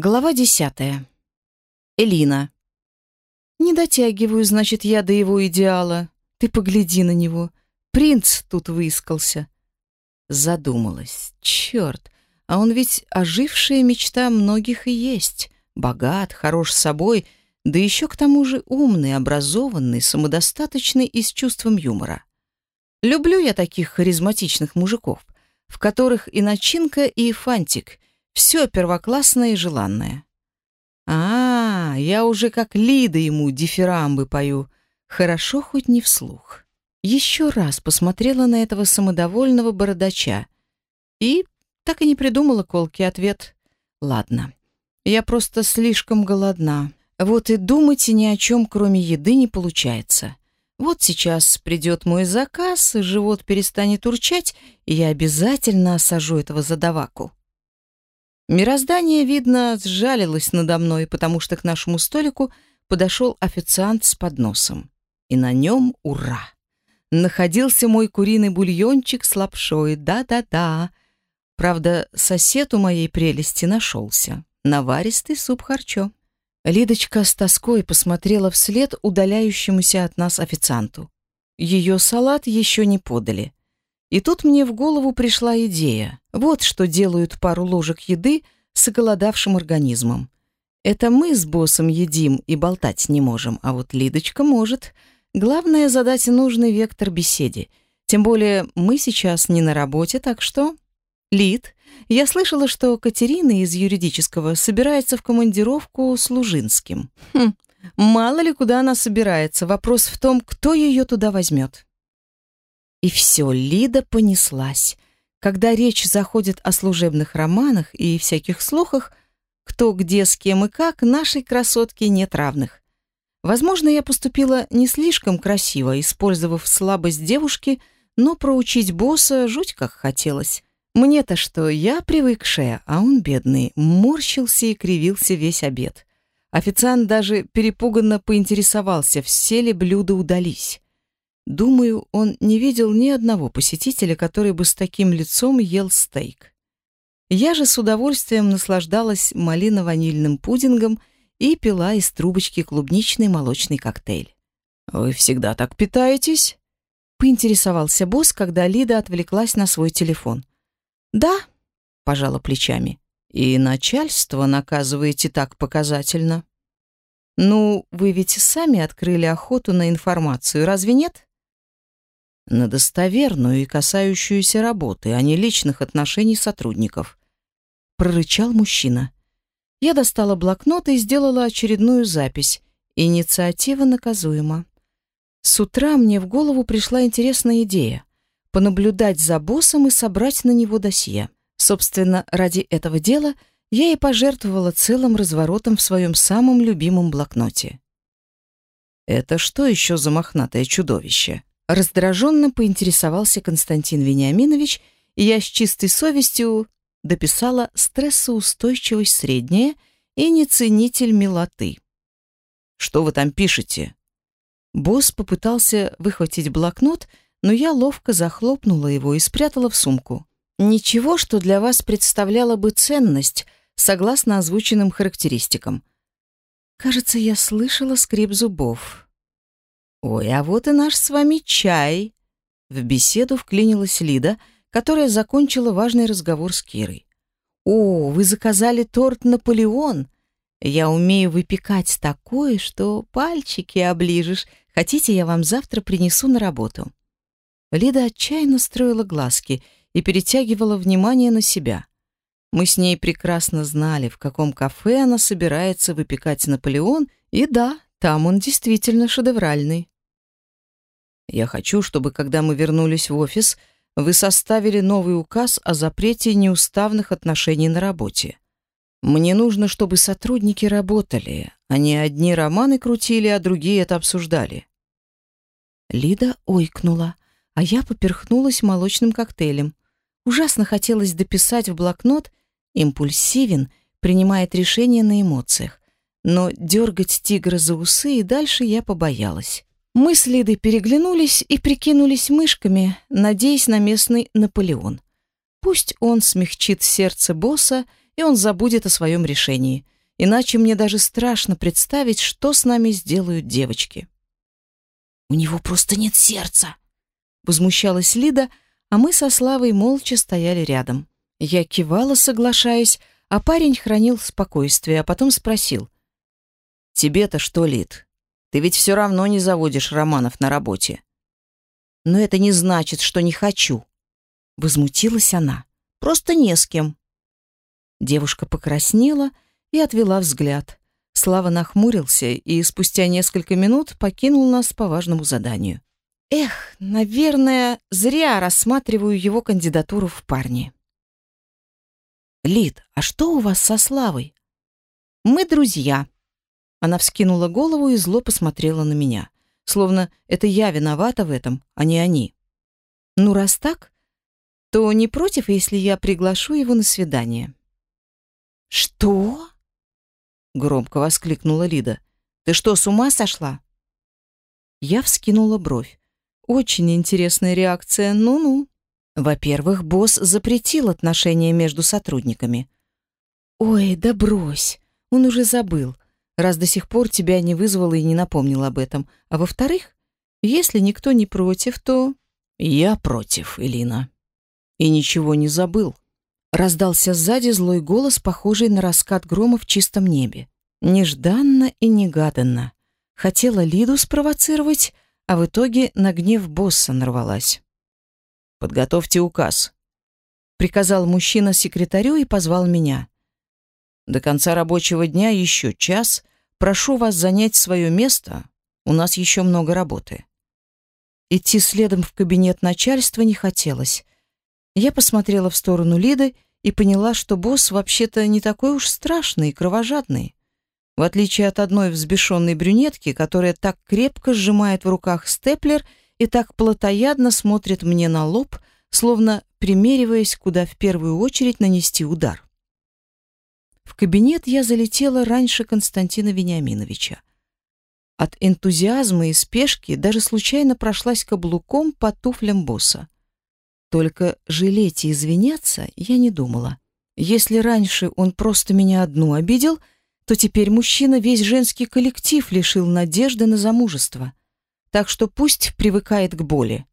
Глава десятая. Элина. Не дотягиваю, значит, я до его идеала. Ты погляди на него. Принц тут выискался. Задумалась. Черт, а он ведь ожившая мечта многих и есть. Богат, хорош собой, да еще к тому же умный, образованный, самодостаточный и с чувством юмора. Люблю я таких харизматичных мужиков, в которых и начинка, и фантик — все первоклассное и желанное. А, я уже как Лида ему дифирамбы пою. Хорошо хоть не вслух. Еще раз посмотрела на этого самодовольного бородача и так и не придумала колкий ответ. Ладно, я просто слишком голодна. Вот и думать ни о чем, кроме еды, не получается. Вот сейчас придет мой заказ, живот перестанет урчать, и я обязательно осажу этого задаваку. Мироздание, видно, сжалилось надо мной, потому что к нашему столику подошел официант с подносом. И на нем ура! Находился мой куриный бульончик с лапшой, да-да-да. Правда, сосед у моей прелести нашелся. Наваристый суп харчо. Лидочка с тоской посмотрела вслед удаляющемуся от нас официанту. Ее салат еще не подали. И тут мне в голову пришла идея. Вот что делают пару ложек еды с оголодавшим организмом. Это мы с боссом едим и болтать не можем, а вот Лидочка может. Главное — задать нужный вектор беседе. Тем более мы сейчас не на работе, так что... Лид, я слышала, что Катерина из юридического собирается в командировку с Лужинским. Хм, мало ли куда она собирается. Вопрос в том, кто ее туда возьмет. И все, Лида понеслась. Когда речь заходит о служебных романах и всяких слухах, кто где с кем и как, нашей красотке нет равных. Возможно, я поступила не слишком красиво, использовав слабость девушки, но проучить босса жуть как хотелось. Мне-то что, я привыкшая, а он, бедный, морщился и кривился весь обед. Официант даже перепуганно поинтересовался, все ли блюда удались. Думаю, он не видел ни одного посетителя, который бы с таким лицом ел стейк. Я же с удовольствием наслаждалась малино-ванильным пудингом и пила из трубочки клубничный молочный коктейль. «Вы всегда так питаетесь?» — поинтересовался босс, когда Лида отвлеклась на свой телефон. «Да», — пожала плечами. «И начальство наказываете так показательно». «Ну, вы ведь сами открыли охоту на информацию, разве нет?» На достоверную и касающуюся работы, а не личных отношений сотрудников. Прорычал мужчина. Я достала блокнот и сделала очередную запись. Инициатива наказуема. С утра мне в голову пришла интересная идея — понаблюдать за боссом и собрать на него досье. Собственно, ради этого дела я и пожертвовала целым разворотом в своем самом любимом блокноте. «Это что еще за мохнатое чудовище?» Раздраженно поинтересовался Константин Вениаминович, и я с чистой совестью дописала стрессоустойчивость средняя и неценитель милоты. «Что вы там пишете?» Босс попытался выхватить блокнот, но я ловко захлопнула его и спрятала в сумку. «Ничего, что для вас представляло бы ценность, согласно озвученным характеристикам». Кажется, я слышала скрип зубов. «Ой, а вот и наш с вами чай!» В беседу вклинилась Лида, которая закончила важный разговор с Кирой. «О, вы заказали торт «Наполеон». Я умею выпекать такое, что пальчики оближешь. Хотите, я вам завтра принесу на работу?» Лида отчаянно строила глазки и перетягивала внимание на себя. Мы с ней прекрасно знали, в каком кафе она собирается выпекать «Наполеон», и да, там он действительно шедевральный. Я хочу, чтобы, когда мы вернулись в офис, вы составили новый указ о запрете неуставных отношений на работе. Мне нужно, чтобы сотрудники работали, а не одни романы крутили, а другие это обсуждали. Лида ойкнула, а я поперхнулась молочным коктейлем. Ужасно хотелось дописать в блокнот «Импульсивен, принимает решения на эмоциях». Но дергать тигра за усы и дальше я побоялась. Мы с Лидой переглянулись и прикинулись мышками, надеясь на местный Наполеон. Пусть он смягчит сердце босса и он забудет о своем решении. Иначе мне даже страшно представить, что с нами сделают девочки. «У него просто нет сердца!» Возмущалась Лида, а мы со Славой молча стояли рядом. Я кивала, соглашаясь, а парень хранил спокойствие, а потом спросил. «Тебе-то что, Лид? Ты ведь все равно не заводишь романов на работе». «Но это не значит, что не хочу», — возмутилась она. «Просто не с кем». Девушка покраснела и отвела взгляд. Слава нахмурился и спустя несколько минут покинул нас по важному заданию. Эх, наверное, зря рассматриваю его кандидатуру в парни. Лид, а что у вас со Славой? Мы друзья. Она вскинула голову и зло посмотрела на меня, словно это я виновата в этом, а не они. Ну раз так, то не против, если я приглашу его на свидание. Что? Громко воскликнула Лида. Ты что, с ума сошла? Я вскинула бровь. Очень интересная реакция. Ну-ну. Во-первых, босс запретил отношения между сотрудниками. Ой, да брось. Он уже забыл, раз до сих пор тебя не вызвал и не напомнил об этом. А во-вторых, если никто не против, то я против, Элина. И ничего не забыл. Раздался сзади злой голос, похожий на раскат грома в чистом небе. Нежданно и негаданно. Хотела Лиду спровоцировать, а в итоге на гнев босса нарвалась. «Подготовьте указ», — приказал мужчина секретарю и позвал меня. «До конца рабочего дня еще час. Прошу вас занять свое место. У нас еще много работы». Идти следом в кабинет начальства не хотелось. Я посмотрела в сторону Лиды и поняла, что босс вообще-то не такой уж страшный и кровожадный. В отличие от одной взбешенной брюнетки, которая так крепко сжимает в руках степлер и так плотоядно смотрит мне на лоб, словно примериваясь, куда в первую очередь нанести удар. В кабинет я залетела раньше Константина Вениаминовича. От энтузиазма и спешки даже случайно прошлась каблуком по туфлям босса. Только жалеть и извиняться я не думала. Если раньше он просто меня одну обидел, то теперь мужчина весь женский коллектив лишил надежды на замужество. Так что пусть привыкает к боли.